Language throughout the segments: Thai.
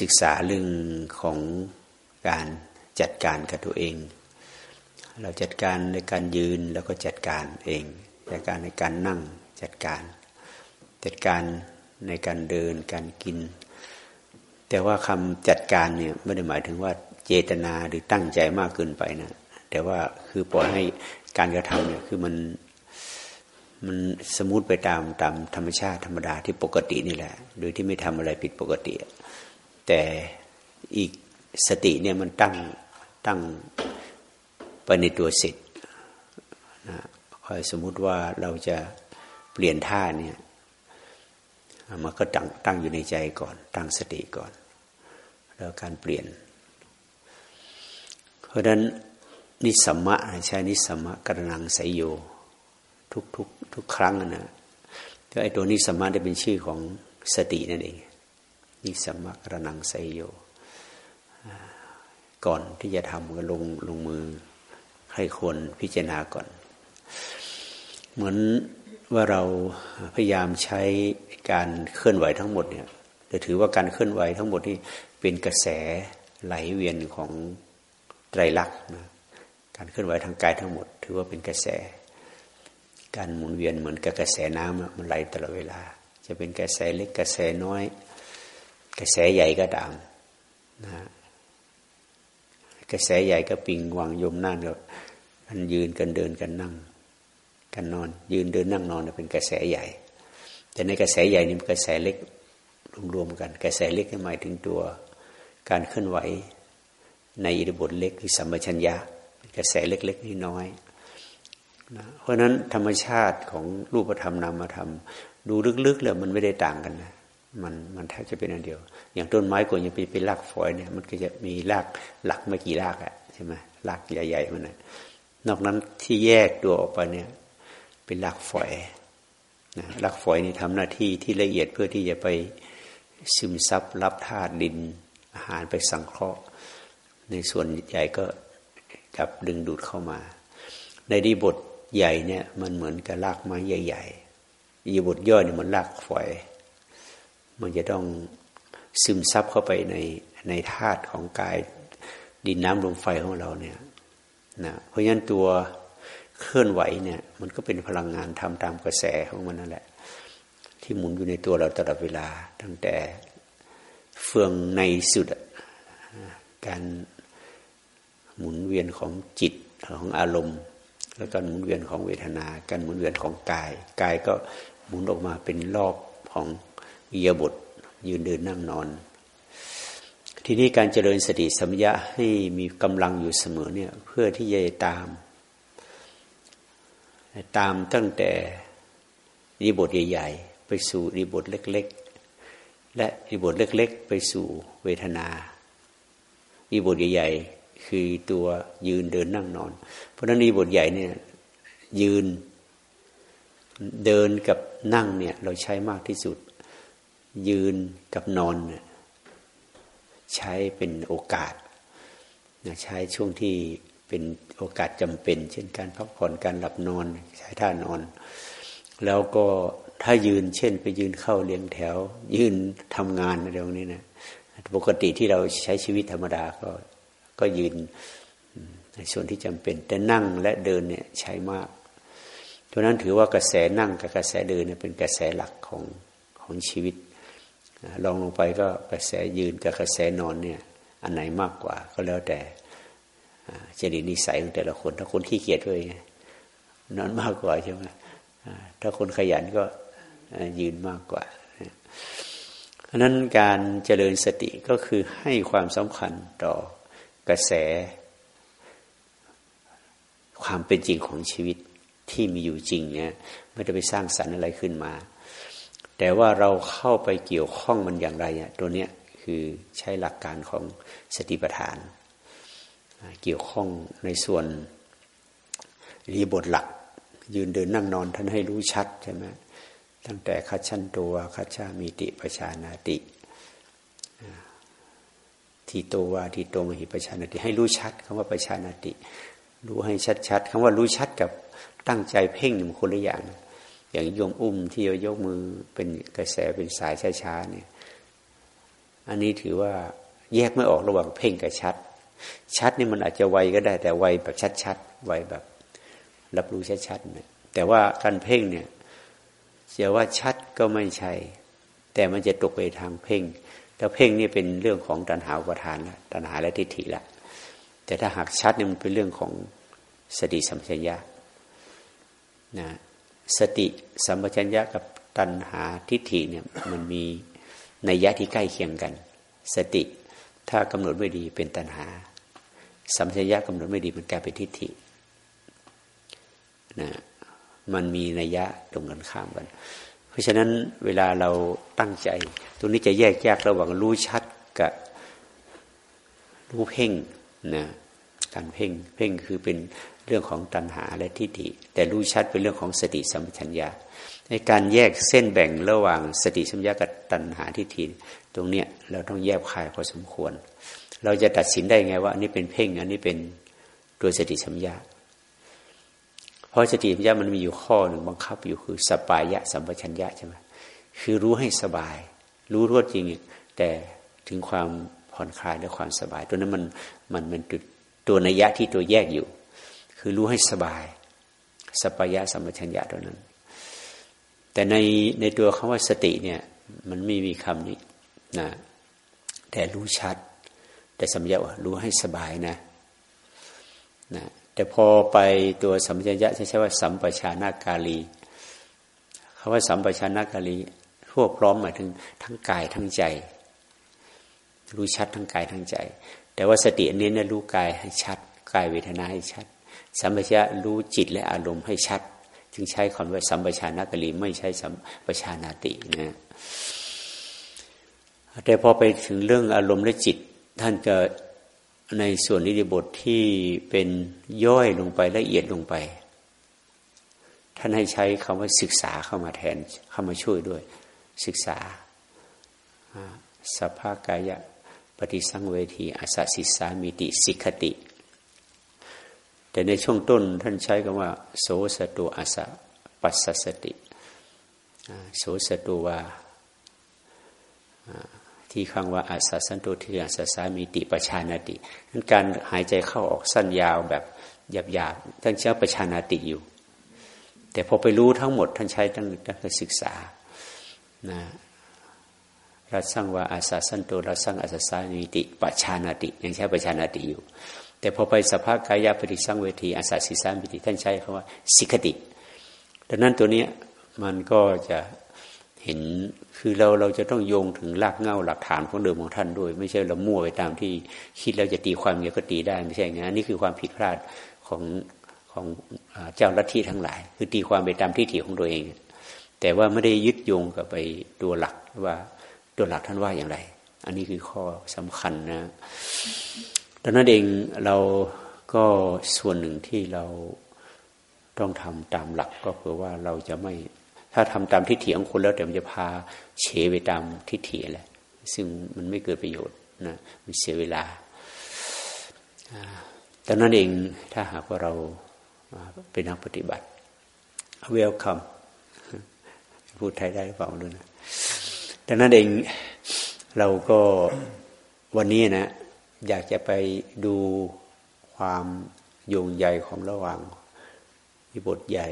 ศึกษาเรื่องของการจัดการกับตัวเอง เราจัดการในการยืนแล้วก็จัดการเอง จัดการในการนั่งจัดการ จัดการในการเดินการกิน แต่ว่าคำจัดการเนี่ยไม่ได้หมายถึงว่าเจตนาหรือตั้งใจมากเกินไปนะ แต่ว่าคือปล่อยให้การกระทำเนี่ยคือมันมันสมูทไปตามตามธรรมชาติธรรมดาที่ปกตินี่แหละ โดยที่ไม่ทำอะไรผิดปกติ แต่อีกสติเนี่ยมันตั้งตั้งไปในตัวสิทธิ์นะคอยสมมุติว่าเราจะเปลี่ยนท่าเนี่ยมันก็ตั้งตั้งอยู่ในใจก่อน ตั้งสติก่อน แล้วการเปลี่ยน เพราะนั้นนิสัมมะใช้นิสัมมะกระนังสยโยทุกทุกทุกครั้งนะก็ไอตัวนิสัมมะจะเป็นชื่อของสตินั่นเอง นิสัมมะกระนังสยโย ก่อนที่จะทำก็ลงลงมือใครควรพิจารณาก่อน เหมือนว่าเราพยายามใช้การเคลื่อนไหวทั้งหมดเนี่ยจะถือว่าการเคลื่อนไหวทั้งหมดที่เป็นกระแสไหลเวียนของไตรลักษณ์นะการเคลื่อนไหวทางกายทั้งหมด ถือว่าเป็นกระแส การหมุนเวียนเหมือนกับกระแสน้ำมันไหลตลอดเวลา จะเป็นกระแสเล็กกระแสน้อย กระแสใหญ่ก็ตามนะกระแสใหญ่ก็ปิงวางยมนั่งกันยืนกันเดินกันนั่ง กันนอน ยืนเดินนั่งนอนเป็นกระแสใหญ่ แต่ในกระแสใหญ่นี่มันกระแสเล็กรวมๆกัน กระแสเล็กหมายถึงตัวการเคลื่อนไหว ในอิริบทเล็กคือสัมปชัญญะกระแสเล็กๆนี่น้อยนะเพราะฉะนั้นธรรมชาติของรูปธรรมนามธรรม ดูลึกๆแล้วมันไม่ได้ต่างกันนะ มันมันแทบจะเป็นอันเดียว อย่างต้นไม้กว่าจะไปเป็นรากฝอยเนี่ย มันก็จะมีรากหลักไม่กี่รากอะใช่ไหมรากใหญ่ๆมันนะนอกนั้นที่แยกตัวออกไปเนี่ย เป็นรากฝอยนะรากฝอยนี่ทำหน้าที่ที่ละเอียดเพื่อที่จะไปซึมซับรับธาตุดิน อาหารไปสังเคราะห์ ในส่วนใหญ่ก็จับดึงดูดเข้ามา ในดีบทใหญ่เนี่ย มันเหมือนกับรากไม้ใหญ่ๆดีบทย่อยเนี่ยมันรากฝอย มันจะต้องซึมซับเข้าไปในในธาตุของกายดินน้ำลมไฟของเราเนี่ยนะเพราะฉะนั้นตัวเคลื่อนไหวเนี่ยมันก็เป็นพลังงานทำตามกระแสของมันนั่นแหละ ที่หมุนอยู่ในตัวเราตลอดเวลา ตั้งแต่เฟืองในสุดการหมุนเวียนของจิตของอารมณ์ แล้วการหมุนเวียนของเวทนา การหมุนเวียนของกาย กายก็หมุนออกมาเป็นรอบของ อิยบทยืนเดินนั่งนอน ทีนี้การเจริญสติสัมยะให้มีกำลังอยู่เสมอเนี่ยเพื่อที่จะตาม ตามตั้งแต่นิบทใหญ่ ๆ ไปสู่นิบทเล็ก ๆ และนิบทเล็ก ๆ ไปสู่เวทนานิบทใหญ่ ๆ คือตัวยืนเดินนั่งนอน เพราะนั้นนิบทใหญ่เนี่ยยืนเดินกับนั่งเนี่ยเราใช้มากที่สุด ยืนกับนอน ใช้เป็นโอกาสใช้ช่วงที่เป็นโอกาสจำเป็น เช่นการพักผ่อนการหลับนอน ใช้ท่านอน แล้วก็ถ้ายืนเช่น ไปยืนเข้าเลี้ยงแถว ยืนทำงานอะไรพวกนี้นะปกติที่เราใช้ชีวิตธรรมดาก็ก็ยืนในส่วนที่จำเป็น แต่นั่งและเดินเนี่ยใช้มากเพราะนั้นถือว่ากระแสนั่งกับกระแสเดินเนี่ยเป็นกระแสหลักของของชีวิต ลองลงไปก็กระแสยืนกับกระแสนอนเนี่ย อันไหนมากกว่า ก็แล้วแต่จริตนิสัยของแต่ละคน ถ้าคนขี้เกียจด้วยนอนมากกว่าใช่ไหมถ้าคนขยันก็ยืนมากกว่าเพราะนั้นการเจริญสติก็คือให้ความสำคัญต่อกระแส ความเป็นจริงของชีวิตที่มีอยู่จริงเนี่ยไม่ได้ไปสร้างสรรค์อะไรขึ้นมา แต่ว่าเราเข้าไปเกี่ยวข้องมันอย่างไรเนี่ยตัวเนี้ยคือใช้หลักการของสติปัฏฐาน เกี่ยวข้องในส่วนรีบทหลัก ยืนเดินนั่งนอนท่านให้รู้ชัดใช่ไหมตั้งแต่คัจฉันตัวคัจฉามีติปชานาติทีโตวาทีโตมหิปชานาติ ให้รู้ชัดคำว่าปชานาติ รู้ให้ชัดๆคำว่ารู้ชัดกับตั้งใจเพ่งหนึ่งคนละอย่าง อย่างโยมอุ้มที่ยกมือเป็นกระแสเป็นสายช้าๆเนี่ย อันนี้ถือว่าแยกไม่ออกระหว่างเพ่งกับชัด ชัดนี่มันอาจจะไวก็ได้แต่ไวแบบชัดๆไวแบบ รับรู้ชัดๆเนี่ยแต่ว่าการเพ่งเนี่ยจะว่าชัดก็ไม่ใช่ แต่มันจะตกไปทางเพ่งแต่เพ่งนี่เป็นเรื่องของตัณหาอุปทานละตัณหาและทิฏฐิละ แต่ถ้าหากชัดเนี่ยมันเป็นเรื่องของสติสัมปชัญญะนะ สติสัมปชัญญะกับตัณหาทิฏฐิเนี่ยมันมีในยะที่ใกล้เคียงกัน สติถ้ากำหนดไม่ดีเป็นตัณหา สัมปชัญญะกำหนดไม่ดีมันกลายเป็นทิฏฐินะมันมีนัยยะตรงกันข้ามกัน เพราะฉะนั้นเวลาเราตั้งใจ ตรงนี้จะแยกแยกระหว่างรู้ชัดกับรู้เพ่งนะ การเพ่งเพ่งคือเป็นเรื่องของตัณหาและทิฏฐิ แต่รู้ชัดเป็นเรื่องของสติสัมปชัญญะในการแยกเส้นแบ่งระหว่างสติสัมปชัญญะกับตัณหาทิฏฐิตรงเนี้ยเราต้องแยกคายพอสมควร เราจะตัดสินได้ไงว่าอันนี้เป็นเพ่งอันนี้เป็นตัวสติสัมปชัญญะเพราะสติสัมปชัญญะมันมีอยู่ข้อหนึ่งบังคับอยู่คือสปายะสัมปชัญญะใช่ไหมคือรู้ให้สบาย รู้รวดจริงแต่ถึงความผ่อนคลายและความสบาย ตัวนั้นมันมันเป็น ตัวนัยยะที่ตัวแยกอยู่ คือรู้ให้สบายสปายะสัมปชัญญะตัวนั้น แต่ในในตัวคำว่าสติเนี่ย มันไม่มีคำนี้นะแต่รู้ชัด แต่สัมยาว่ารู้ให้สบายนะนะแต่พอไปตัวสัมปชัญญะใช้ว่า สัมปชานากาลีคำว่าสัมปชานากาลีทั่วพร้อมหมายถึงทั้งกายทั้งใจ รู้ชัดทั้งกายทั้งใจ แต่ว่าสติอันนี้เนี่ยรู้กายให้ชัดกายเวทนาให้ชัด สัมปชัญญะรู้จิตและอารมณ์ให้ชัด จึงใช้คำว่าสัมปชานากลีไม่ใช่สัมปชานาตินะแต่พอไปถึงเรื่องอารมณ์และจิตท่านก็ในส่วนนิติบทที่เป็นย่อยลงไปละเอียดลงไป ท่านให้ใช้คำว่าศึกษาเข้ามาแทนเข้ามาช่วยด้วย ศึกษาสภากายะ ปฏิสังเวทีอาสสิสามิติสิกติ แต่ในช่วงต้นท่านใช้คำว่า โสสตุอาสะปัสสติ โสสตุวาที่ข้างว่าอาสาสันโตทีอาสาสามีติประชานาตินั้นการหายใจเข้าออกสั้นยาวแบบหยาบๆท่านใช้ประชานาติอยู่ แต่พอไปรู้ทั้งหมดท่านใช้ตั้งตั้งศึกษานะ เรัสร้างว่าอาสาสันโตรัสร้างอาสาสามีติประชานาติยังใช้ประชานาติอยู่ แต่พอไปสภาพกายปฏิสังเวทีอาสาสิสามิติท่านใช้คำว่าสิกติ ดังนั้นตัวนี้มันก็จะเห็นคือเราเราจะต้องโยงถึงรากเง้าหลักฐานของเดิมของท่านด้วย ไม่ใช่เรามั่วไปตามที่คิดแล้วจะตีความเงี้ยก็ตีได้ไม่ใช่อย่างนั้นนี่คือความผิดพลาดของของเจ้าลัทธิทั้งหลาย คือตีความไปตามที่ถีของตัวเอง แต่ว่าไม่ได้ยึดโยงกับไปตัวหลักว่า ตัวหลักท่านว่าอย่างไร อันนี้คือข้อสำคัญนะดังนั้นเองเราก็ส่วนหนึ่งที่เราต้องทำตามหลักก็คือว่าเราจะไม่ ถ้าทำตามทิฏฐิของคนแล้วแต่มันจะพาเฉไปตามทิฏฐิแหละซึ่งมันไม่เกิดประโยชน์นะมันเสียเวลาดังนั้นเองถ้าหากว่าเราเป็นนักปฏิบัติเวลคัมพูดไทยได้หรือเปล่าด้วยนะ ดังนั้นเองเราก็วันนี้นะ อยากจะไปดูความโยงใหญ่ของระหว่างอิบทใหญ่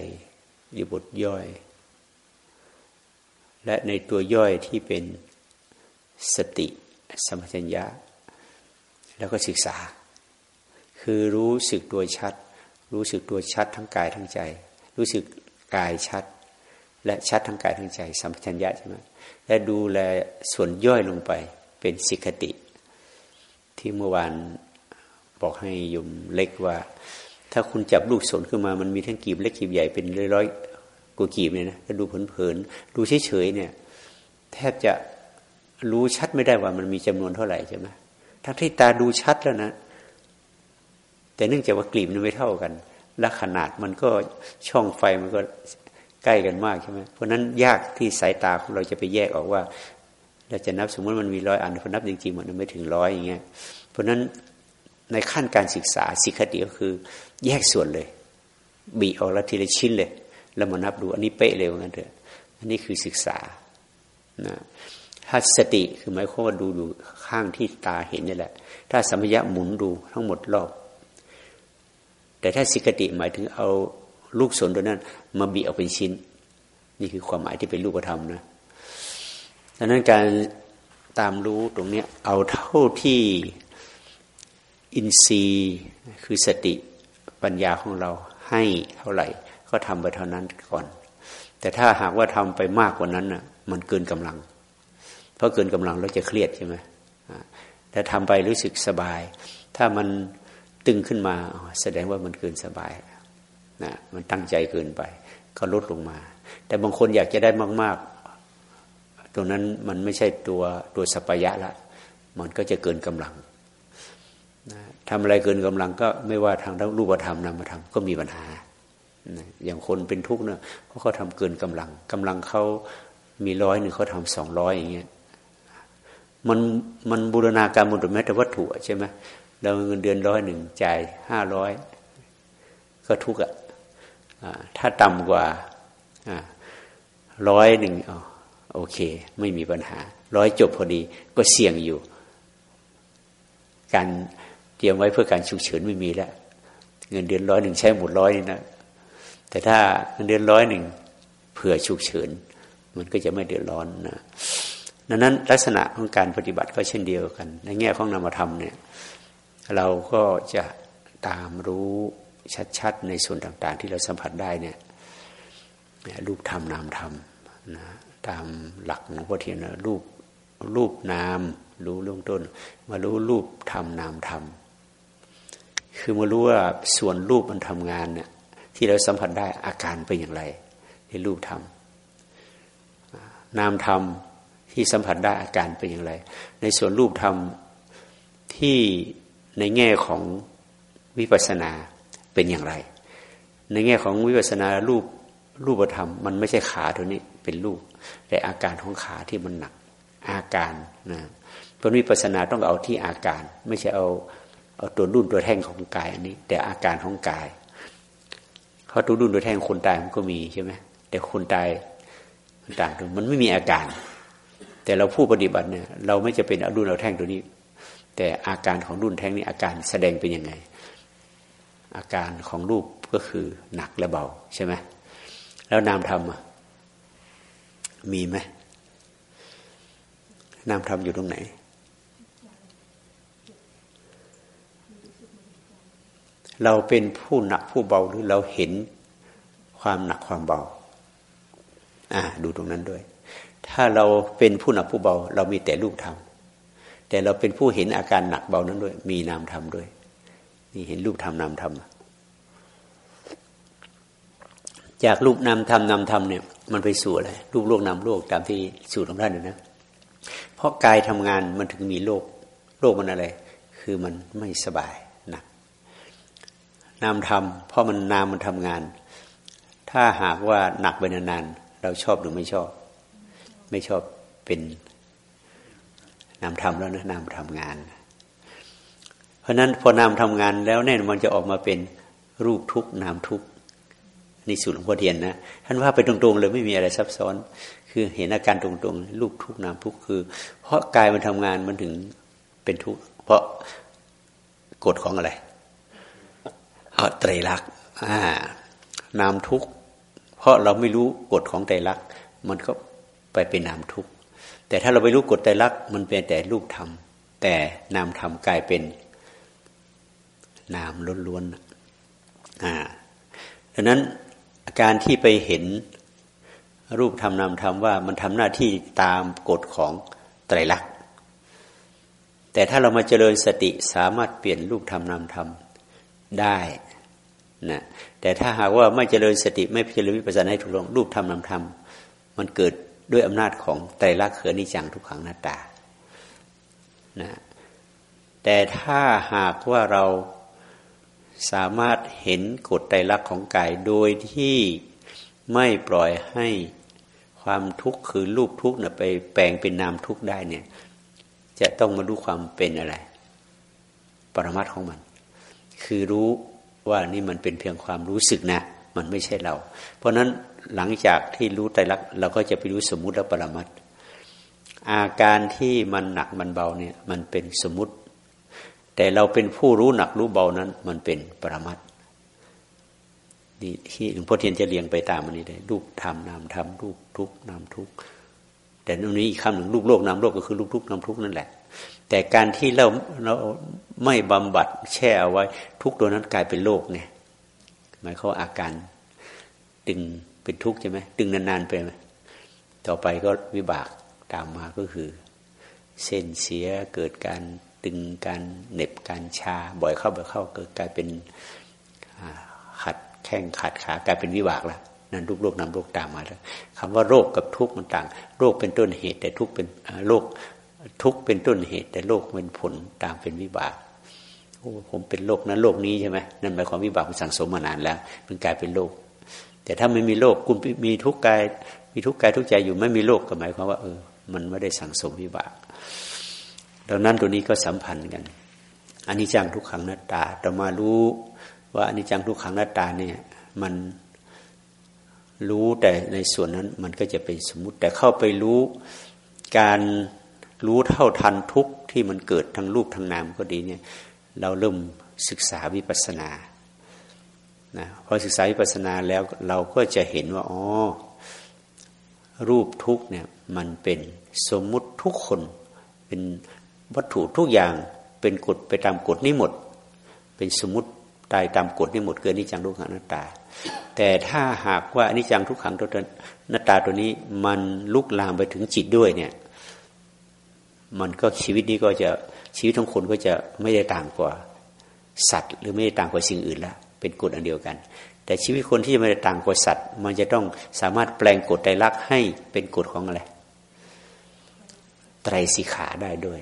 อิบทย่อย และในตัวย่อยที่เป็นสติสมัชัญญะ แล้วก็ศึกษา คือรู้สึกตัวชัด รู้สึกตัวชัดทั้งกายทั้งใจ รู้สึกกายชัด และชัดทั้งกายทั้งใจ สัมปชัญญะใช่ไหมและดูแลส่วนย่อยลงไปเป็นสิกติ ที่เมื่อวานบอกให้ยมเล็กว่า ถ้าคุณจับลูกสนขึ้นมามันมีทั้งกีบเล็กกีบใหญ่เป็นร้อยกูกีบเนี่ยนะถ้าดูเผินๆดูเฉยๆเนี่ย แทบจะรู้ชัดไม่ได้ว่ามันมีจำนวนเท่าไหร่ใช่ไหมทั้งที่ตาดูชัดแล้วนะ แต่เนื่องจากว่ากลีบมันไม่เท่ากัน และขนาดมันก็ช่องไฟมันก็ ใกล้กันมากใช่ไหมเพราะนั้นยากที่สายตาของเราจะไปแยกออกว่า เราจะนับสมมติมันมีร้อยอันพอนับจริงๆมันไม่ถึงร้อยอย่างเงี้ยเพราะนั้นในขั้นการศึกษาสิกขติก็คือ แยกส่วนเลย บีออกละทีละชิ้นเลย แล้วมานับดูอันนี้เป๊ะเร็วงั้นเถอะอันนี้คือศึกษานะถ้าสติคือหมายความว่าดูดูข้างที่ตาเห็นนี่แหละ ถ้าสัมยะหมุนดูทั้งหมดรอบ แต่ถ้าสิกติหมายถึงเอา ลูกศรตัวนั้น มาบีออกเป็นชิ้น นี่คือความหมายที่เป็นรูปธรรมนะดังนั้นการตามรู้ตรงนี้เอาเท่าที่อินทรีย์คือสติปัญญาของเราให้เท่าไหร่ ก็ทำไปเท่านั้นก่อน แต่ถ้าหากว่าทำไปมากกว่านั้นน่ะ มันเกินกำลัง เพราะเกินกำลังเราจะเครียดใช่ไหมแต่ทำไปรู้สึกสบาย ถ้ามันตึงขึ้นมาแสดงว่ามันเกินสบาย นะมันตั้งใจเกินไป ก็ลดลงมา แต่บางคนอยากจะได้มาก ๆ ตรงนั้นมันไม่ใช่ตัวตัวสัพยะละ มันก็จะเกินกำลังนะทำอะไรเกินกำลังก็ไม่ว่าทางรูปธรรมนามธรรมก็มีปัญหานะอย่างคนเป็นทุกข์เนี่ยเพราะเขาทำเกินกำลังกำลังเขามีร้อยหนึ่งเขาทำสองร้อยอย่างเงี้ยมันมันบูรณาการหมดแม้แต่วัตถุใช่ไหมเราเงินเดือนร้อยหนึ่งจ่ายห้าร้อยก็ทุกข์อะ ถ้าต่ำกว่าร้อยหนึ่งโอเค ไม่มีปัญหา ร้อยจบพอดีก็เสี่ยงอยู่ การเตรียมไว้เพื่อการฉุกเฉินไม่มีแล้ว เงินเดือนร้อยหนึ่งใช้หมดร้อยนี่นะแต่ถ้าเงินเดือนร้อยหนึ่งเผื่อฉุกเฉิน มันก็จะไม่เดือดร้อนนะดังนั้นลักษณะของการปฏิบัติก็เช่นเดียวกัน ในแง่ของนามธรรมเนี่ย เราก็จะตามรู้ ชัดๆ ในส่วนต่างๆ ที่เราสัมผัสได้เนี่ยรูปธรรมนามธรรมนะตามหลักของพระเทียนรูปรูปนาม รู้เรื่องต้น มารู้รูปธรรมนามธรรมคือมารู้ว่าส่วนรูปมันทำงานเนี่ยที่เราสัมผัสได้อาการเป็นอย่างไร ในรูปธรรมนามธรรมที่สัมผัสได้อาการเป็นอย่างไร ในส่วนรูปธรรมที่ในแง่ของวิปัสสนา เป็นอย่างไร ในแง่ของวิปัสนารูปรูปธรรม มันไม่ใช่ขาตัวนี้เป็นรูป แต่อาการของขาที่มันหนักอาการนะเพราะวิปัสนาต้องเอาที่อาการ ไม่ใช่เอาเอาตัวรุ่นตัวแท่งของกายอันนี้ แต่อาการของกายเขาตัวรุ่นตัวแท่งคนตายมันก็มีใช่ไหมแต่คนตายมันต่างกันมันไม่มีอาการ แต่เราผู้ปฏิบัติเนี่ยเราไม่จะเป็นเอารุ่นเอาแท่งตัวนี้ แต่อาการของรุ่นแท่งนี้อาการแสดงเป็นยังไง อาการของรูปก็คือหนักและเบาใช่ไหมแล้วนามธรรมมีไหมนามธรรมอยู่ตรงไหน เราเป็นผู้หนักผู้เบาหรือเราเห็นความหนักความเบา อ่า ดูตรงนั้นด้วย ถ้าเราเป็นผู้หนักผู้เบา เรามีแต่รูปธรรมแต่เราเป็นผู้เห็นอาการหนักเบานั้นด้วย มีนามธรรมด้วย นี่เห็นรูปธรรมนามธรรมจากรูปนามธรรมนามธรรมเนี่ยมันไปสู่อะไรรูปโลกนามโลกตามที่สูตรของท่านนะ เพราะกายทำงานมันถึงมีโลก โลกมันอะไร คือมันไม่สบายนะนามธรรมเพราะมันนามมันทำงาน ถ้าหากว่าหนักไปนานๆเราชอบหรือไม่ชอบ ไม่ชอบเป็นนามธรรมแล้วนะนามทำงาน เพราะนั้นพอนามทำงานแล้วแน่นมันจะออกมาเป็นรูปทุกนามทุกนี่สูตรหลวงพ่อเทียนนะท่านว่าไปตรงๆเลยไม่มีอะไรซับซ้อน คือเห็นอาการตรงๆรูปทุกนามทุกคือ เพราะกายมันทำงานมันถึงเป็นทุกเพราะกฎของอะไรเอาไตรลักษณ์นามทุกเพราะเราไม่รู้กฎของไตรลักษณ์มันก็ไปเป็นนามทุกแต่ถ้าเราไปรู้กฎไตรลักษณ์มันเป็นแต่รูปธรรมแต่นามธรรมกลายเป็น นามล้วนๆอ่าดังนั้นการที่ไปเห็นรูปธรรมนามธรรมว่ามันทำหน้าที่ตามกฎของไตรลักษณ์ แต่ถ้าเรามาเจริญสติสามารถเปลี่ยนรูปธรรมนามธรรมได้นะแต่ถ้าหากว่าไม่เจริญสติไม่เจริญวิปัสสนาให้ถูกต้องรูปธรรมนามธรรม มันเกิดด้วยอำนาจของไตรลักษณ์เขือนิจังทุกขังหน้าตานะแต่ถ้าหากว่าเรา สามารถเห็นกฎไตรลักษณ์ของกายโดยที่ไม่ปล่อยให้ความทุกข์คือรูปทุกข์เนี่ยไปแปลงเป็นนามทุกข์ได้เนี่ย จะต้องมาดูความเป็นอะไร ปรมัตของมัน คือรู้ว่านี่มันเป็นเพียงความรู้สึกนะ มันไม่ใช่เรา เพราะนั้นหลังจากที่รู้ไตรลักษณ์เราก็จะไปรู้สมมุติและปรมัตอาการที่มันหนักมันเบาเนี่ย มันเป็นสมมติ แต่เราเป็นผู้รู้หนักรู้เบานั้น มันเป็นปรมัตนี่ที่หลวงพ่อเทียนจะเรียงไปตามมันนี้เลยรูปธรรมนามธรรมรูปทุกนามทุกแต่ตรงนี้อีกคำหนึ่งรูปโลกนามโลกก็คือรูปทุกนามทุกนั่นแหละ แต่การที่เราเราไม่บำบัดแช่เอาไว้ ทุกตัวนั้นกลายเป็นโลกไงหมายความอาการดึงเป็นทุกข์ใช่ไหมดึงนานๆไปไหมต่อไปก็วิบากตามมาก็คือ เส้นเสียเกิดการ ตึงการเหน็บการชา บ่อยเข้าบ่อยเข้าเกิดกลายเป็นขัดแข้งขัดขากลายเป็นวิบากแล้วนั่นรูปโรคนำโรคตามมาแล้วคำว่าโรคกับทุกข์มันต่าง โรคเป็นต้นเหตุ แต่ทุกข์เป็นโรคทุกข์เป็นต้นเหตุ แต่โรคเป็นผลตามเป็นวิบากโอ้ผมเป็นโรคนั้นโรคนี้ใช่ไหมนั่นหมายความวิบากมันสั่งสมมานานแล้ว มันกลายเป็นโรคแต่ถ้าไม่มีโรคคุณมีทุกข์กายมีทุกข์กายทุกข์ใจอยู่ไม่มีโรคก็หมายความว่าเออมันไม่ได้สั่งสมวิบาก ดังนั้นตัวนี้ก็สัมพันธ์กันอันนี้จังทุกขังนัตตาต่อมารู้ว่าอันนี้จังทุกขังนัตตาเนี่ยมันรู้แต่ในส่วนนั้นมันก็จะเป็นสมมติ แต่เข้าไปรู้การรู้เท่าทันทุกที่มันเกิดทั้งรูปทั้งนามก็ดีเนี่ย เราเริ่มศึกษาวิปัสสนานะพอศึกษาวิปัสสนาแล้วเราก็จะเห็นว่าอ๋อรูปทุกเนี่ยมันเป็นสมมุติทุกคนเป็น วัตถุทุกอย่างเป็นกฎไปตามกฎนี้หมด เป็นสมมติตายตามกฎนี้หมดเกินนิจังทุกขังนัตตา แต่ถ้าหากว่าอนิจจังทุกขังตัวนัตตาตัวนี้มันลุกลามไปถึงจิตด้วยเนี่ย มันก็ชีวิตนี้ก็จะชีวิตของคนก็จะไม่ได้ต่างกว่าสัตว์ หรือไม่ได้ต่างกว่าสิ่งอื่นละเป็นกฎอันเดียวกัน แต่ชีวิตคนที่จะไม่ได้ต่างกว่าสัตว์ มันจะต้องสามารถแปลงกฎไตรลักษณ์ให้เป็นกฎของอะไรไตรสิขาได้ด้วย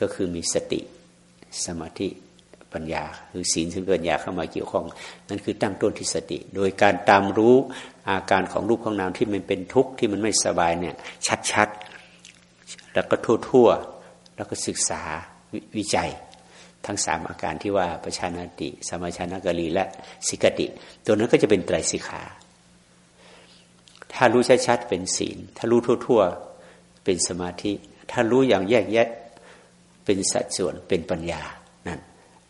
ก็คือมีสติสมาธิปัญญา คือศีลถึงปัญญาเข้ามาเกี่ยวข้อง นั่นคือตั้งต้นที่สติ โดยการตามรู้อาการของรูปของนามที่มันเป็นทุกข์ที่มันไม่สบายเนี่ยชัดๆ แล้วก็ทั่วๆ แล้วก็ศึกษาวิจัย ทั้งสามอาการที่ว่าประชานาติ สมาชานกรีและสิกติ ตัวนั้นก็จะเป็นไตรสิกขาถ้ารู้ชัดๆเป็นศีล ถ้ารู้ทั่ว ๆ เป็นสมาธิ ถ้ารู้อย่างแยกแยะ เป็นสัดส่วนเป็นปัญญานั่น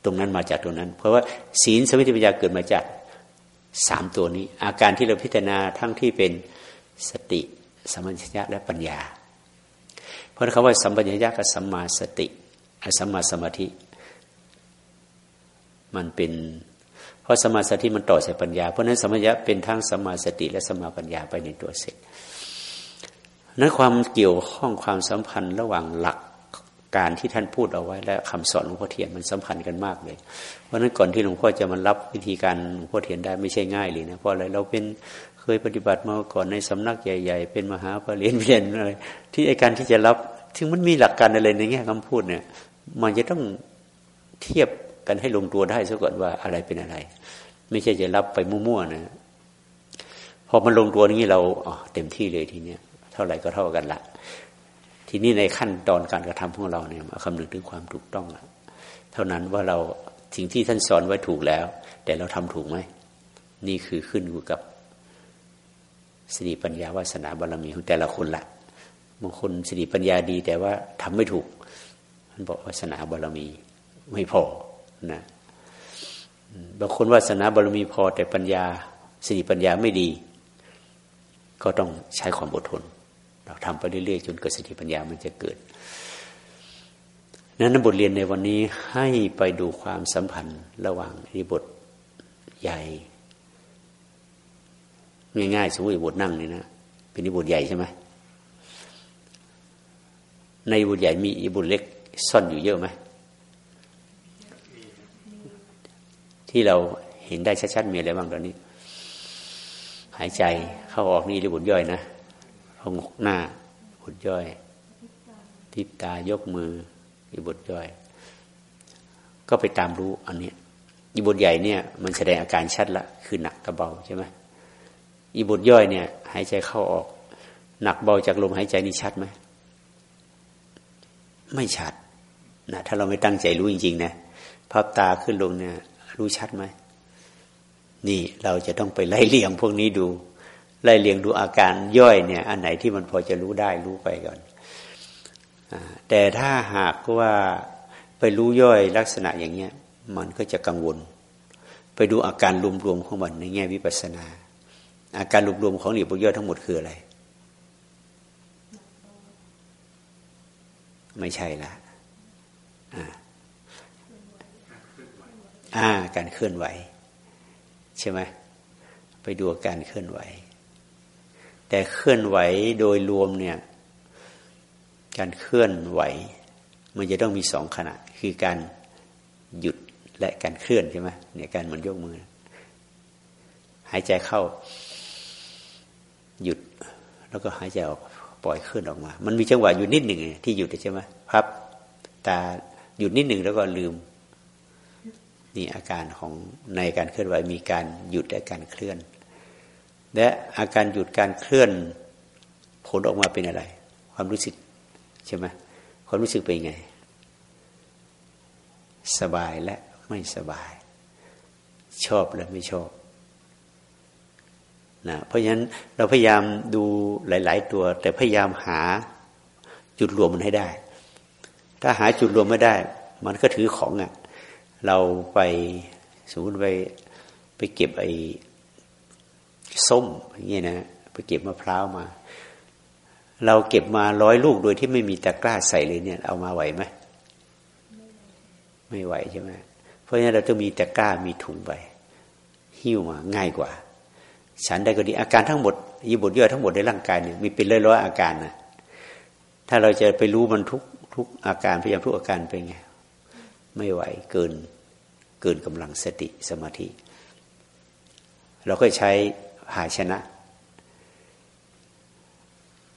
ตรงนั้นมาจากตรงนั้น เพราะว่าศีลสมาธิปัญญาเกิดมาจากสามตัวนี้ อาการที่เราพิจารณาทั้งที่เป็นสติสมัญญะและปัญญา เพราะคำว่าสัมปัญญะกับสัมมาสติสัมมาสมาธิ มันเป็น เพราะสมาสติมันต่อใส่ปัญญา เพราะนั้นสมัญญะเป็นทั้งสัมมาสติและสัมาปัญญาไปในตัวเสร็จนั้นความเกี่ยวข้องความสัมพันธ์ระหว่างหลัก การที่ท่านพูดเอาไว้ และคำสอนหลวงพ่อเทียนมันสัมพันธ์กันมากเลย เพราะนั้นก่อนที่หลวงพ่อจะมารับวิธีการหลวงพ่อเทียนได้ไม่ใช่ง่ายเลยนะเพราะอะไรเราเป็นเคยปฏิบัติมาก่อนในสำนักใหญ่ ๆ เป็นมหาปรริญญาเรียนอะไรที่ไอการที่จะรับถึงมันมีหลักการอะไรในแง่คำพูดเนี่ย มันจะต้องเทียบกันให้ลงตัวได้ซะก่อนว่าอะไรเป็นอะไร ไม่ใช่จะรับไปมั่วๆนะพอมันลงตัวนี้เราเต็มที่เลยทีเนี้ยเท่าไหร่ก็เท่ากันละ ทีนี้ในขั้นตอนการกระทำของเราเนี่ยมาคำนึงถึงความถูกต้องละเท่านั้นว่าเราสิ่งที่ท่านสอนไว้ถูกแล้ว แต่เราทำถูกไหมนี่คือขึ้นอยู่กับสติปัญญาวาสนาบารมีของแต่ละคนละบางคนสติปัญญาดี แต่ว่าทำไม่ถูกท่านบอกวาสนาบารมีไม่พอนะบางคนวาสนาบารมีพอแต่ปัญญาสติปัญญาไม่ดี ก็ต้องใช้ความอดทน เราทำไปเรื่อยๆจนเกิดสติปัญญามันจะเกิดนั้นบทเรียนในวันนี้ให้ไปดูความสัมพันธ์ระหว่างนิบทใหญ่ ง่ายๆสมมติบทนั่งนี่นะเป็นนิบทใหญ่ใช่ไหมในอิบทใหญ่มีอีบทเล็กซ่อนอยู่เยอะไหมที่เราเห็นได้ชัดๆมีอะไรบ้างตอนนี้ หายใจเข้าออกนี่เรียกบุญย่อยนะ เอางกหน้าบุญย่อย ทิพตายกมืออีบุญย่อย ก็ไปตามรู้อันนี้อีบุญใหญ่เนี่ย มันแสดงอาการชัดละ คือหนักกับเบาใช่ไหมอีบุญย่อยเนี่ย หายใจเข้าออก หนักเบาจากลมหายใจนี่ชัดไหมไม่ชัดนะถ้าเราไม่ตั้งใจรู้จริงๆนะพับตาขึ้นลงเนี่ย รู้ชัดไหมนี่เราจะต้องไปไล่เลียงพวกนี้ดู ไล่เลียงดูอาการย่อยเนี่ย อันไหนที่มันพอจะรู้ได้รู้ไปก่อนแต่ถ้าหากว่าไปรู้ย่อยลักษณะอย่างเงี้ย มันก็จะกังวล ไปดูอาการรวมๆของมันในแง่วิปัสสนา อาการรวมๆของหลีบย่อยทั้งหมดคืออะไร ไม่ใช่ละอ่าอ่าการเคลื่อนไหว ใช่ไหมไปดูการเคลื่อนไหว แต่เคลื่อนไหวโดยรวมเนี่ย การเคลื่อนไหว มันจะต้องมีสองขณะ คือการหยุดและการเคลื่อนใช่ไหมเนี่ยการเหมันยกมือ หายใจเข้า หยุด แล้วก็หายใจออกปล่อยเคลื่อนออกมา มันมีจังหวะอยู่นิดหนึ่งที่หยุดใช่ไหมพับตาหยุดนิดหนึ่งแล้วก็ลืมนี่อาการของในการเคลื่อนไหวมีการหยุดและการเคลื่อน และอาการหยุดการเคลื่อนผลออกมาเป็นอะไร ความรู้สึกใช่ไหมความรู้สึกเป็นไง สบายและไม่สบาย ชอบและไม่ชอบนะเพราะฉะนั้นเราพยายามดูหลาย ๆ ตัว แต่พยายามหาจุดรวมมันให้ได้ ถ้าหาจุดรวมไม่ได้ มันก็ถือของอะ่ะ เราไปสมมติไปไปเก็บไอ้ ส้มอย่างเงี้ยนะไปเก็บมะพร้าวมา เราเก็บมาร้อยลูกโดยที่ไม่มีตะกร้าใส่เลยเนี่ย เอามาไหวไหมไม่ไหวใช่ไหมเพราะฉะนั้นเราต้องมีตะกร้ามีถุงไปหิ้วมาง่ายกว่า ฉันได้ก็ดีอาการทั้งหมดยีบทย่อยทั้งหมดในร่างกายเนี่ยมีเป็นร้อยๆอาการนะถ้าเราจะไปรู้มันทุกทุกอาการพยายามทุกอาการเป็นไงไม่ไหวเกินเกินกำลังสติสมาธิ เราก็ใช้ ภาชนะ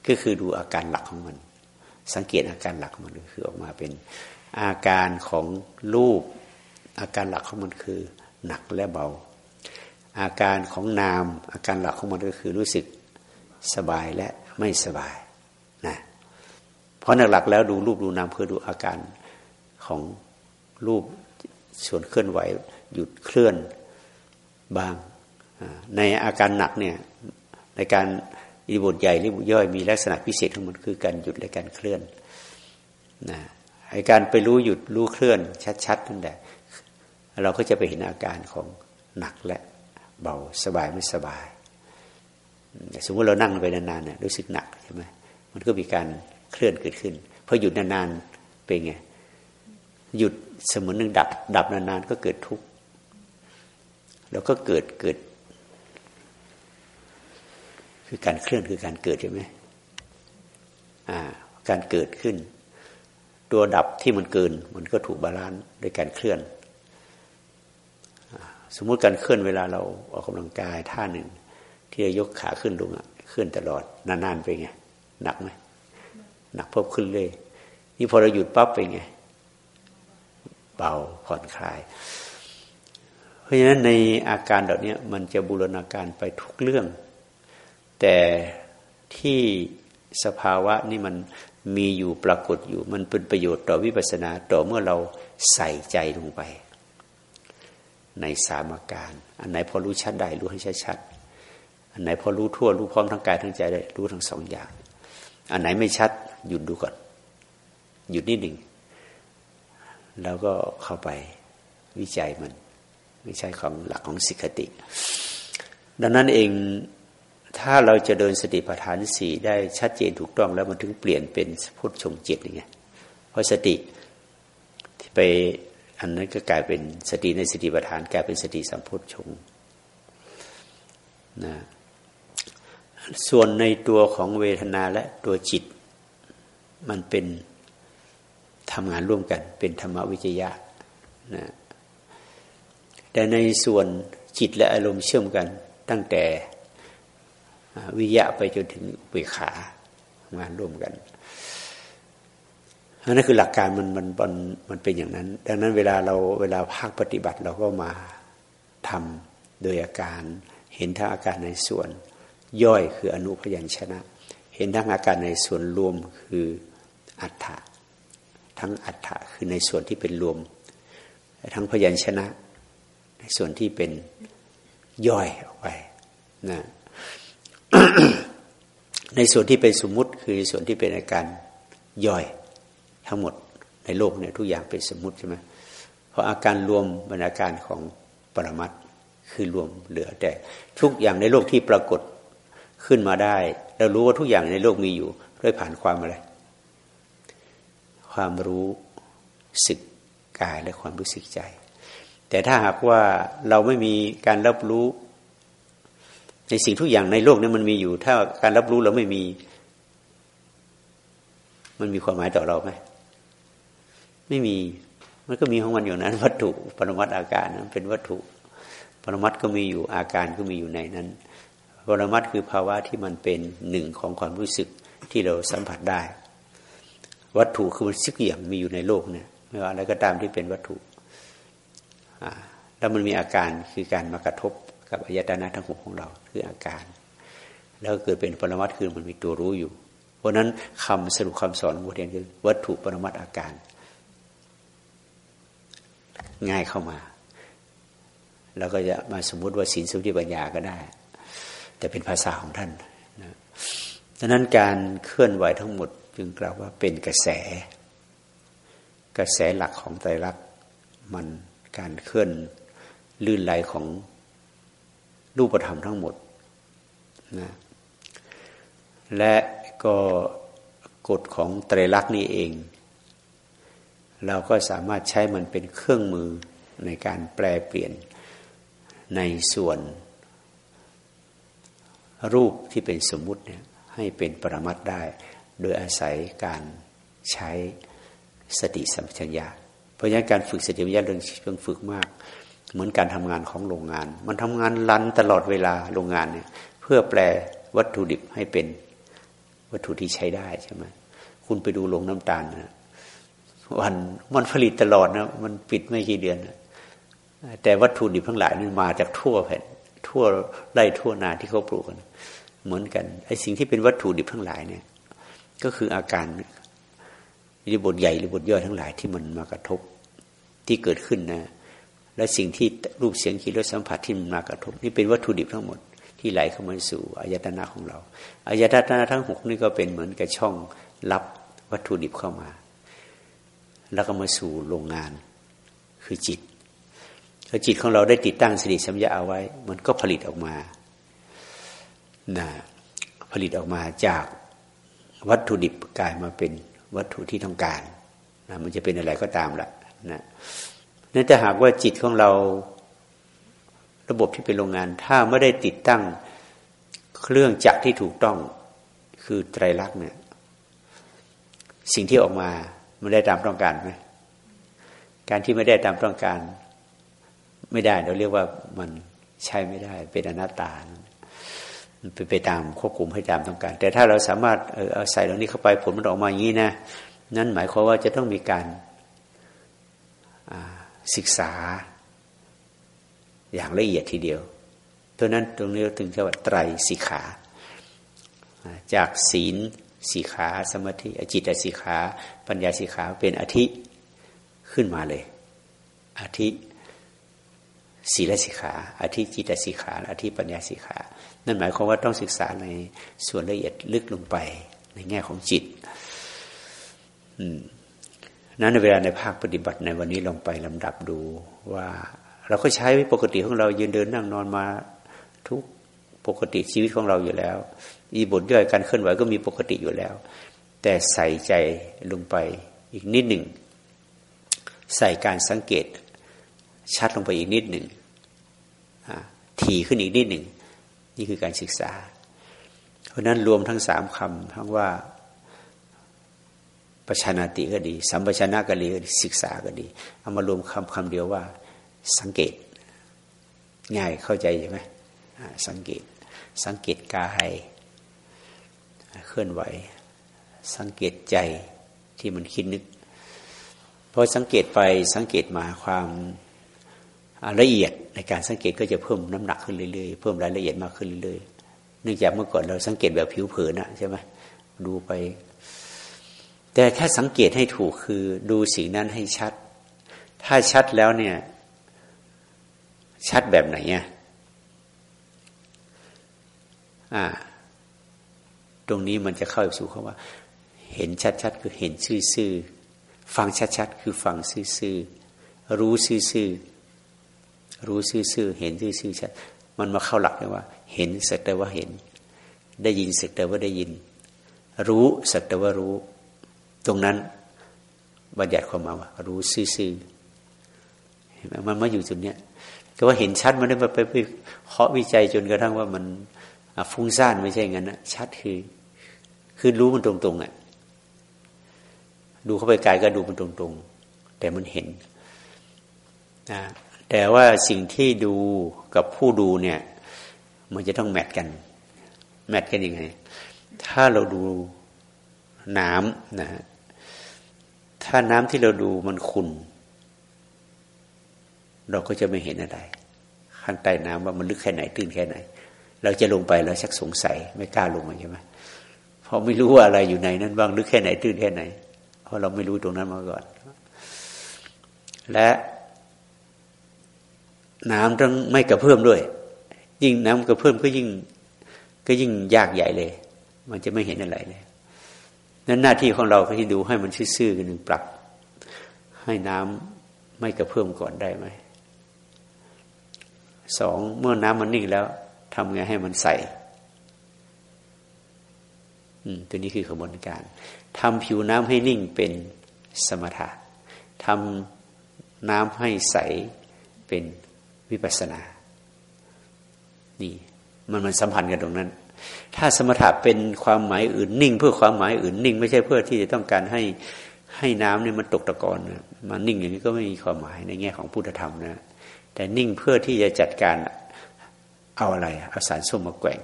ก็คือดูอาการหลักของมัน สังเกตอาการหลักของมันคือออกมาเป็นอาการของรูป อาการหลักของมันคือหนักและเบา อาการของนาม อาการหลักของมันก็คือรู้สึกสบายและไม่สบายนะเพราะหลักๆแล้วดูรูปดูนามเพื่อดูอาการของรูปส่วนเคลื่อนไหวหยุดเคลื่อนบาง ในอาการหนักเนี่ยในการอิบทใหญ่หรือบทย่อยมีลักษณะพิเศษของมันคือการหยุดและการเคลื่อนนะไอการไปรู้หยุดรู้เคลื่อน ชัดๆนั่นแหละเราก็จะไปเห็นอาการของหนักและเบาสบายไม่สบาย สมมติเรานั่งไปนานๆเนี่ยรู้สึกหนักใช่ไหมมันก็มีการเคลื่อนเกิดขึ้นพอหยุดนานๆเป็นไงหยุดเสมือนหนึ่งดับ ดับนานๆก็เกิดทุกข์แล้วก็เกิดเกิด คือการเคลื่อนคือการเกิดใช่ไหมอ่าการเกิดขึ้น ตัวดับที่มันเกิน มันก็ถูก balance ด้วยการเคลื่อน สมมุติการเคลื่อนเวลาเราออกกำลังกายท่าหนึ่ง ที่จะยกขาขึ้นลงอะเคลื่อนตลอดนานๆไปไงหนักไหมหนักเพิ่มขึ้นเลยนี่พอเราหยุดปั๊บไปไง เบาผ่อนคลาย เพราะฉะนั้นในอาการแบบนี้มันจะบูรณาการไปทุกเรื่อง แต่ที่สภาวะนี่มันมีอยู่ปรากฏอยู่ มันเป็นประโยชน์ต่อวิปัสสนาต่อเมื่อเราใส่ใจลงไป ในสามอาการ อันไหนพอรู้ชัดได้รู้ให้ชัดชัดอันไหนพอรู้ทั่วรู้พร้อมทั้งกายทั้งใจได้รู้ทั้งสองอย่าง อันไหนไม่ชัดหยุดดูก่อน หยุดนิดหนึ่งแล้วก็เข้าไปวิจัยมัน ไม่ใช่ของหลักของสิกขติ ดังนั้นเอง ถ้าเราจะเดินสติปัฏฐานสี่ได้ชัดเจนถูกต้องแล้วมันถึงเปลี่ยนเป็นพุทธชงเจิตอย่างเงี้ยเพราะสติที่ไปอันนั้นก็กลายเป็นสติในสติปัฏฐานกลายเป็นสติสัมพุทธชงนะส่วนในตัวของเวทนาและตัวจิต มันเป็นทำงานร่วมกันเป็นธรรมวิจยะนะแต่ในส่วนจิตและอารมณ์เชื่อมกันตั้งแต่ วิยะไปจนถึงเวขาทำงานร่วมกันนั่นคือหลักการมันมันมันมันเป็นอย่างนั้น ดังนั้นเวลาเราเวลาภาคปฏิบัติเราก็มาทำโดยอาการ เห็นทั้งอาการในส่วน ย่อยคืออนุพยัญชนะ เห็นทั้งอาการในส่วนรวมคืออัฏฐะทั้งอัฏฐะคือในส่วนที่เป็นรวม ทั้งพยัญชนะ ในส่วนที่เป็นย่อยออกไปนะ ในส่วนที่เป็นสมมุติคือส่วนที่เป็นอาการย่อยทั้งหมดในโลกเนี่ยทุกอย่างเป็นสมมุติใช่ไหมเพราะอาการรวมบรรณาการของปรมัตคือรวมเหลือแต่ทุกอย่างในโลกที่ปรากฏขึ้นมาได้ เรารู้ว่าทุกอย่างในโลกมีอยู่ด้วยผ่านความอะไร ความรู้สึกกายและความรู้สึกใจ แต่ถ้าหากว่าเราไม่มีการรับรู้ ในสิ่งทุกอย่างในโลกนี้มันมีอยู่ ถ้าการรับรู้เราไม่มี มันมีความหมายต่อเราไหมไม่มี มันก็มีของมันอยู่นั้น วัตถุปรมัตอาการนั้นเป็นวัตถุ ปรมัตก็มีอยู่อาการก็มีอยู่ในนั้น ปรมัตคือภาวะที่มันเป็นหนึ่งของความรู้สึกที่เราสัมผัสได้ วัตถุคือมันสึกอย่างมีอยู่ในโลกเนี่ยไม่ว่าอะไรก็ตามที่เป็นวัตถุแล้วมันมีอาการคือการมากระทบ กับอายตนะทั้งหกของเราคืออาการ แล้วเกิดเป็นปรมัตคือมันมีตัวรู้อยู่ เพราะนั้นคำสรุปคำสอนของบทเรียนคือวัตถุปรมัตอาการ ง่ายเข้ามา แล้วก็จะมาสมมติว่าศีลสุติปัญญาก็ได้ แต่เป็นภาษาของท่านนะดังนั้นการเคลื่อนไหวทั้งหมดจึงกล่าวว่าเป็นกระแส กระแสหลักของไตรลักษณ์มันการเคลื่อนลื่นไหลของ รูปธรรมทั้งหมดนะและก็กฎของไตรลักษณ์นี่เอง เราก็สามารถใช้มันเป็นเครื่องมือในการแปลเปลี่ยนในส่วน รูปที่เป็นสมมุติเนี่ยให้เป็นปรมัตได้ โดยอาศัยการใช้สติสัมปชัญญะเพราะฉะนั้นการฝึกสติปัญญาเรื่องเรื่องฝึกมาก เหมือนการทำงานของโรงงาน มันทำงานลันตลอดเวลาโรงงานเนี่ย เพื่อแปลวัตถุดิบให้เป็นวัตถุที่ใช้ได้ใช่ไหมคุณไปดูโรงน้ำตาลนะวันมันผลิตตลอดนะมันปิดไม่กี่เดือนแต่วัตถุดิบทั้งหลายนี่มาจากทั่วแผ่นทั่วไร่ทั่วนาที่เขาปลูกกันเหมือนกันไอ้สิ่งที่เป็นวัตถุดิบทั้งหลายเนี่ย ก็คืออาการหรือบทใหญ่หรือบทย่อยทั้งหลายที่มันมากระทบที่เกิดขึ้นนะ และสิ่งที่รูปเสียงกลิ่นรสสัมผัสที่มันมากระทบนี่เป็นวัตถุดิบทั้งหมดที่ไหลเข้ามาสู่อายตนะของเราอายตนะทั้งหกนี่ก็เป็นเหมือนกับช่องรับวัตถุดิบเข้ามา แล้วก็มาสู่โรงงานคือจิตพอจิตของเราได้ติดตั้งสติสัมยาเอาไว้ มันก็ผลิตออกมานะผลิตออกมาจากวัตถุดิบกลายมาเป็นวัตถุที่ต้องการนะมันจะเป็นอะไรก็ตามละนะ นั่นแต่หากว่าจิตของเราระบบที่เป็นโรงงาน ถ้าไม่ได้ติดตั้งเครื่องจักรที่ถูกต้องคือไตรลักษณ์เนี่ย สิ่งที่ออกมามันได้ตามต้องการไหมการที่ไม่ได้ตามต้องการ ไม่ได้เราเรียกว่ามันใช้ไม่ได้ เป็นอนัตตามันไปไปตามควบคุมให้ตามต้องการ แต่ถ้าเราสามารถเอาใส่เหล่านี้เข้าไปผลมันออกมาอย่างนี้นะนั่นหมายความว่าจะต้องมีการ ศึกษา อย่างละเอียดทีเดียวเพราะนั้นตรงนี้ถึงจะว่าไตรสิกขา จากศีลสีขาสมาธิจิตสีขา ปัญญาสีขาเป็นอธิขึ้นมาเลย อธิศีลสิขาอธิจิตสิขาอธิปัญญาสิขา นั่นหมายความว่าต้องศึกษาในส่วนละเอียดลึกลงไปในแง่ของจิตนั้ นในเวลาในภาคปฏิบัติในวันนี้ลองไปลำดับดูว่า เราก็ใช้ปกติของเรายืนเดินนั่งนอนมาทุกปกติชีวิตของเราอยู่แล้วมีบทย่อยการเคลื่อนไหวก็มีปกติอยู่แล้ว แต่ใส่ใจลงไปอีกนิดหนึ่ง ใส่การสังเกต ชัดลงไปอีกนิดหนึ่งถี่ขึ้นอีกนิดหนึ่ง นี่คือการศึกษา เพราะนั้นรวมทั้งสามคำทั้งว่า ประชานาติก็ดี สัมปชนะก็ดีศึกษาก็ดี เอามารวมคำคำเดียวว่า สังเกต ง่ายเข้าใจใช่ไหมสังเกต สังเกตกายเคลื่อนไหว สังเกตใจที่มันคิดนึกพอสังเกตไปสังเกตมาความละเอียดในการสังเกตก็จะเพิ่มน้ำหนักขึ้นเรื่อยๆ เพิ่มรายละเอียดมากขึ้นเรื่อยๆ เนื่องจากเมื่อก่อนเราสังเกตแบบผิวเผินนะใช่ไหมดูไป แต่แค่สังเกตให้ถูกคือดูสิ่งนั้นให้ชัด ถ้าชัดแล้วเนี่ย ชัดแบบไหนเนี่ยอ่า ตรงนี้มันจะเข้าสู่คาว่า เห็นชัดๆคือเห็นซื่อฟังชัดๆคือฟังซื่อๆรู้ซื่อๆรู้ซื่อๆเห็นซื่อๆชัด มันมาเข้าหลักเลยว่า เห็นสักแต่ว่าเห็น ได้ยินสักแต่ว่าได้ยิน รู้สักแต่ว่ารู้ ตรงนั้นบัญญัติความมาว่า รู้ซื่อเห็นไหมมันมาอยู่จุดเนี้ยก็ว่าเห็นชัดมันได้มาไปเคาะวิจัยจนกระทั่งว่ามันฟุ้งซ่านไม่ใช่งั้นนะชัดคือ คือรู้มันตรงๆอะดูเข้าไปกายก็ดูมันตรงๆ แต่มันเห็นนะแต่ว่าสิ่งที่ดูกับผู้ดูเนี่ย มันจะต้องแมทกัน แมทกันยังไง ถ้าเราดู น้ำนะฮะถ้าน้ำที่เราดูมันขุ่นเราก็จะไม่เห็นอะไร ข้างใต้น้ำว่ามันลึกแค่ไหนตื้นแค่ไหน เราจะลงไปเราชักสงสัย ไม่กล้าลงใช่ไหมเพราะไม่รู้ว่าอะไรอยู่ในนั้นบ้างลึกแค่ไหนตื้นแค่ไหน เพราะเราไม่รู้ตรงนั้นมาก่อน และน้ำต้องไม่กระเพื่อมด้วย ยิ่งน้ำกระเพื่อมก็ยิ่ง ก็ยิ่งยากใหญ่เลย มันจะไม่เห็นอะไรเลย นั้นหน้าที่ของเราก็ที่ดูให้มันซื่อๆกันหนึ่งปรับ ให้น้ำไม่กระเพื่อมก่อนได้ไหมสองเมื่อน้ำมันนิ่งแล้วทำไงให้มันใสอืมตัวนี้คือขบวนการทำผิวน้ำให้นิ่งเป็นสมถะทำน้ำให้ใสเป็นวิปัสนา นี่ มันมันสัมพันธ์กันตรงนั้น ถ้าสมถะเป็นความหมายอื่นนิ่ง เพื่อความหมายอื่นนิ่ง ไม่ใช่เพื่อที่จะต้องการให้ให้น้ำเนี่ยมันตกตะกอนมันนิ่งอย่างนี้ก็ไม่มีความหมายในแง่ของพุทธธรรมนะแต่นิ่งเพื่อที่จะจัดการเอาอะไรเอาสารส้มมาแกว่ง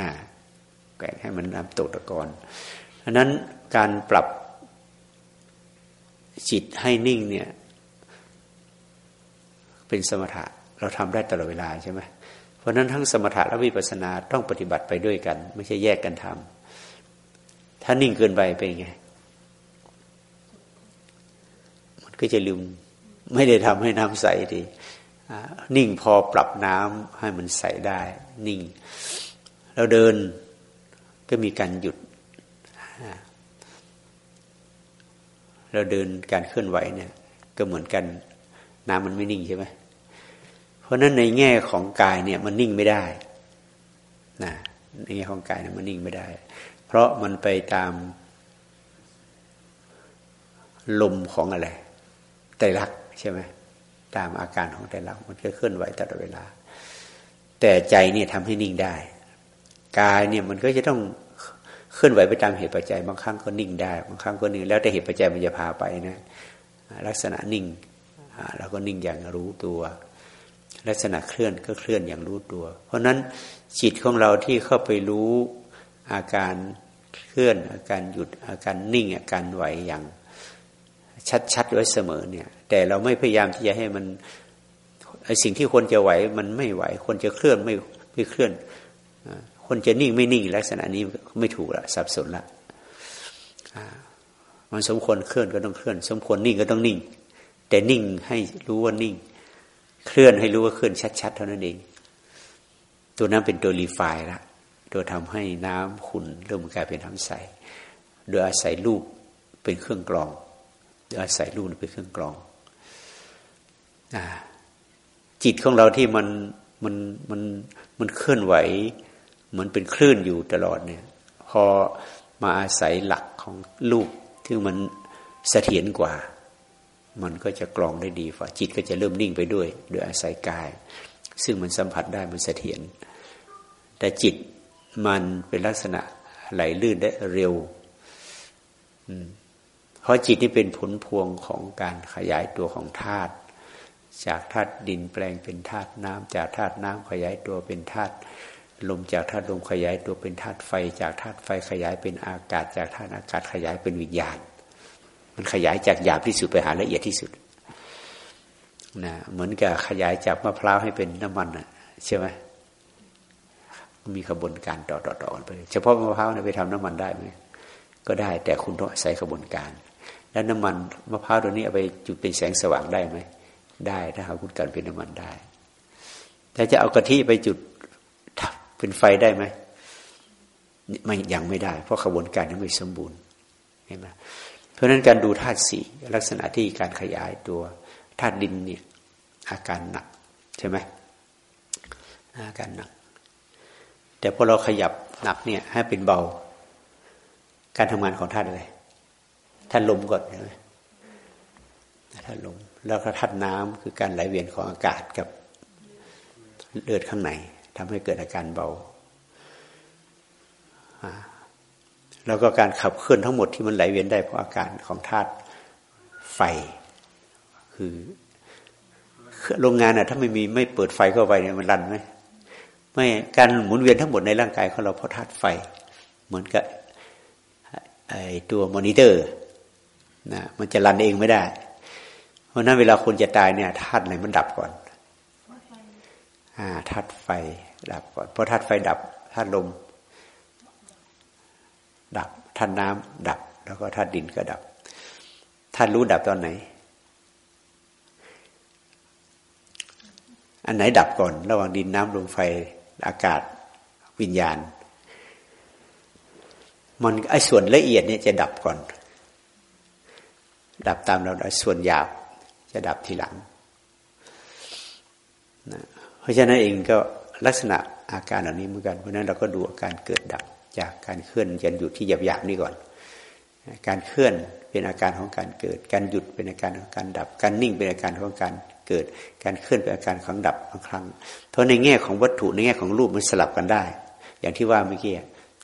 อ่าแกว่งให้มันน้ำตกตะกอนอันนั้นการปรับจิตให้นิ่งเนี่ย เป็นสมถะเราทำได้ตลอดเวลาใช่ไหม เพราะนั้นทั้งสมถะและวิปัสสนาต้องปฏิบัติไปด้วยกัน ไม่ใช่แยกกันทำถ้านิ่งเกินไปเป็นไง มันก็จะลืม ไม่ได้ทำให้น้ำใสดีนิ่งพอปรับน้ำให้มันใสได้ นิ่ง เราเดินก็มีการหยุด เราเดินการเคลื่อนไหวเนี่ย ก็เหมือนกัน น้ำมันไม่นิ่งใช่ไหม เพราะนั้นในแง่ของกายเนี่ยมันนิ่งไม่ได้นะในแง่ของกายเนี่ยมันนิ่งไม่ได้ เพราะมันไปตามลมของอะไรไตรลักษณ์ใช่ไหมตามอาการของแต่ละมันก็เคลื่อนไหวตลอดเวลา แต่ใจเนี่ยทำให้นิ่งได้ กายเนี่ยมันก็จะต้องเคลื่อนไหวไปตามเหตุปัจจัย บางครั้งก็นิ่งได้ บางครั้งก็นิ่ง แล้วแต่เหตุปัจจัยมันจะพาไปนะ ลักษณะนิ่งเราก็นิ่งอย่างรู้ตัว ลักษณะเคลื่อนก็เคลื่อนอย่างรู้ตัว เพราะนั้นจิตของเราที่เข้าไปรู้อาการเคลื่อน อาการหยุดอาการนิ่งอาการไหวอย่างชัดๆไว้เสมอเนี่ย แต่เราไม่พยายามที่จะให้มันไอสิ่งที่คนจะไหวมันไม่ไหวคนจะเคลื่อนไม่ไม่เคลื่อนคนจะนิ่งไม่นิ่งลักษณะนี้ไม่ถูกละสับสนละมันสมควรเคลื่อนก็ต้องเคลื่อน สมควรนิ่งก็ต้องนิ่ง แต่นิ่งให้รู้ว่านิ่ง เคลื่อนให้รู้ว่าเคลื่อนชัด ๆ เท่านั้นเอง ตัวนั้นเป็นตัวรีไฟละตัวทำให้น้ำขุ่นเริ่มกลายเป็นน้ำใส โดยอาศัยรูปเป็นเครื่องกรองอาศัยรูปเป็นเครื่องกรองอจิตของเราที่มันมันมันมันเคลื่อนไหวเหมือนเป็นคลื่นอยู่ตลอดเนี่ย พอมาอาศัยหลักของรูปที่มันเสถียรกว่า มันก็จะกรองได้ดีกว่าจิตก็จะเริ่มนิ่งไปด้วย โดยอาศัยกาย ซึ่งมันสัมผัสได้มันเสถียรแต่จิตมันเป็นลักษณะไหลลื่นได้เร็วอืมพราะจิตนี่เป็นผลพวงของการขยายตัวของธาตุจากธาตุดินแปลงเป็นธาตุน้ำจากธาตุน้ำขยายตัวเป็นธาตุลมจากธาตุลมขยายตัวเป็นธาตุไฟ จากธาตุไฟขยายเป็นอากาศ จากธาตุอากาศขยายเป็นวิญญาณ มันขยายจากหยาบที่สุดไปหาละเอียดที่สุดนะเหมือนกับขยายจากมะพร้าวให้เป็นน้ำมันอะใช่ไหมมีขบวนการต่อต่อต่อไป เฉพาะมะพร้าวเนี่ยไปทำน้ำมันได้ไหมก็ได้ แต่คุณต้องใช้ขบวนการ แล้วน้ำมันมะพร้าวตัวนี้เอาไปจุดเป็นแสงสว่างได้ไหมได้ถ้าหาคุณการเป็นน้ำมันได้แต่จะเอากะทิไปจุดเป็นไฟได้ไหมไม่ยังไม่ได้ เพราะขบวนการนั้นไม่สมบูรณ์เห็นไหม เพราะนั้นการดูธาตุสี่ลักษณะที่การขยายตัวธาตุดินเนี่ยอาการหนักใช่ไหมอาการหนัก แต่พอเราขยับหนักเนี่ยให้เป็นเบา การทำงานของธาตุอะไรธาตุลมก่อนใช่ไหมธาตุลมแล้วก็ธาตุน้ำคือการไหลเวียนของอากาศกับเลือดข้างในทำให้เกิดอาการเบา แล้วก็การขับเคลื่อนทั้งหมดที่มันไหลเวียนได้เพราะอาการของธาตุไฟ คือโรงงานอะถ้าไม่มีไม่เปิดไฟเข้าไปเนี่ยมันรันไหมไม่การหมุนเวียนทั้งหมดในร่างกายของเราเพราะธาตุไฟ เหมือนกับไอตัวมอนิเตอร์นะมันจะรันเองไม่ได้ เพราะนั้นเวลาคนจะตายเนี่ยธาตุไหนมันดับก่อนธาตุไฟดับก่อนเพราะธาตุไฟดับธาตุลม ดับธาตุน้ำดับ แล้วก็ธาตุดินก็ดับธาตุรู้ดับตอนไหน อันไหนดับก่อน ระหว่างดินน้ำลมไฟอากาศวิญญาณ มันไอ้ส่วนละเอียดเนี่ยจะดับก่อน ดับตามเราส่วนหยาบจะดับทีหลังนะเพราะฉะนั้นเองก็ลักษณะอาการเหล่านี้เหมือนกัน เพราะนั้นเราก็ดูอาการเกิดดับ จากการเคลื่อนยันหยุดที่หยาบๆนี่ก่อน การเคลื่อนเป็นอาการของการเกิด การหยุดเป็นอาการของการดับ การนิ่งเป็นอาการของการเกิด การเคลื่อนเป็นอาการของดับบางครั้งเพราะในแง่ของวัตถุในแง่ของรูปมันสลับกันได้ อย่างที่ว่าเมื่อกี้